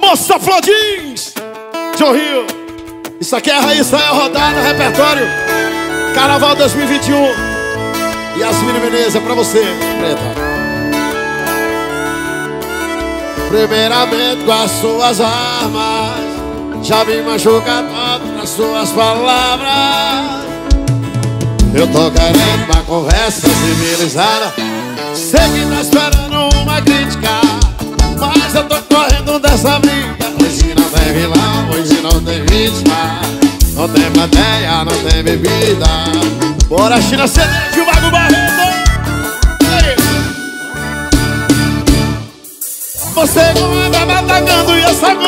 Moça Flodins, John Rio. Isso aqui é a Raíssa rodada, repertório. Carnaval 2021. Yasmina Menezes, é pra você, preta. Primeiramente com as suas armas Já me machuca tanto nas suas palavras Eu tô querendo uma conversa civilizada Sei que tá esperando uma crítica eu tô correndo dessa briga. Hoje não tem vilão, hoje não tem vítima Não tem plateia, não tem bebida. Bora China CD, o Mago Barreto. Você comanda me e eu sabe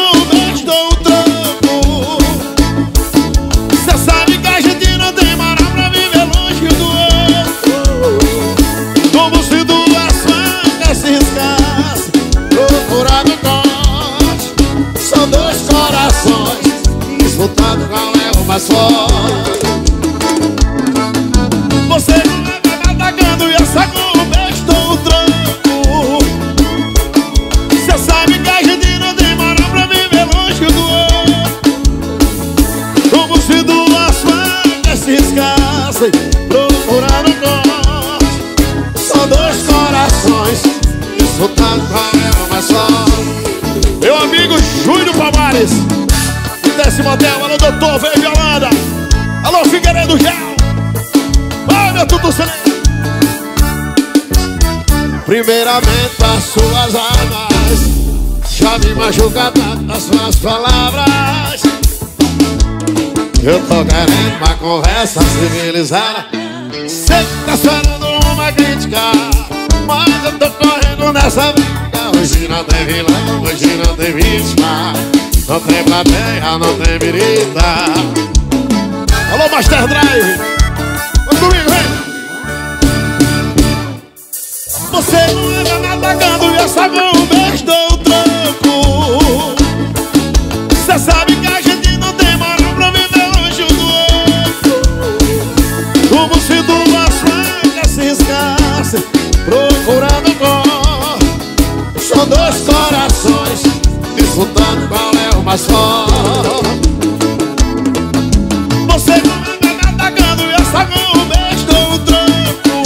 Procurando corte São dois corações Disputando qual é mais forte Você comanda me atacando e eu sabe um beijo dou o troco sabe que a gente não tem moral pra viver longe do outro. Como se duas facas se riscassem Procurando corte São dois corações Disputando qual é o mais forte Meu amigo Júlio Palmares. Desce motel, alô doutor, vem Violanda Alô Figueiredo Gel. Vai meu tudo celeste Primeiramente as suas armas. Já me machuca tanto as suas palavras. Eu tô querendo uma conversa civilizada. Sei tá esperando uma crítica briga Hoje não tem vilão, hoje não tem vítima. Não tem plateia, não tem birita Alô Master Drive! Vamos comigo, vem! Você não anda me atacando e sabe um beijo dou troco Cê sabe que a gente não tem moral pra viver longe do outro. Como se duas facas se riscassem Disputando qual é o mais forte Você não anda me atacando e sabe um beijo dou troco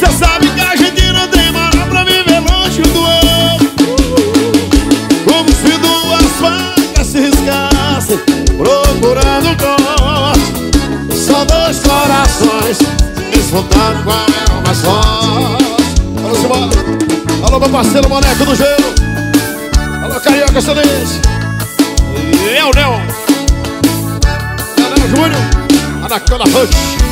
Cê sabe que a gente não tem moral pra viver longe do outro. Como se duas facas se riscassem Procurando corte. São dois corações Disputando qual é o mais forte Alô meu parceiro boneco do gelo Alô Carioca E é É o Neo Júnior. Anacona Rush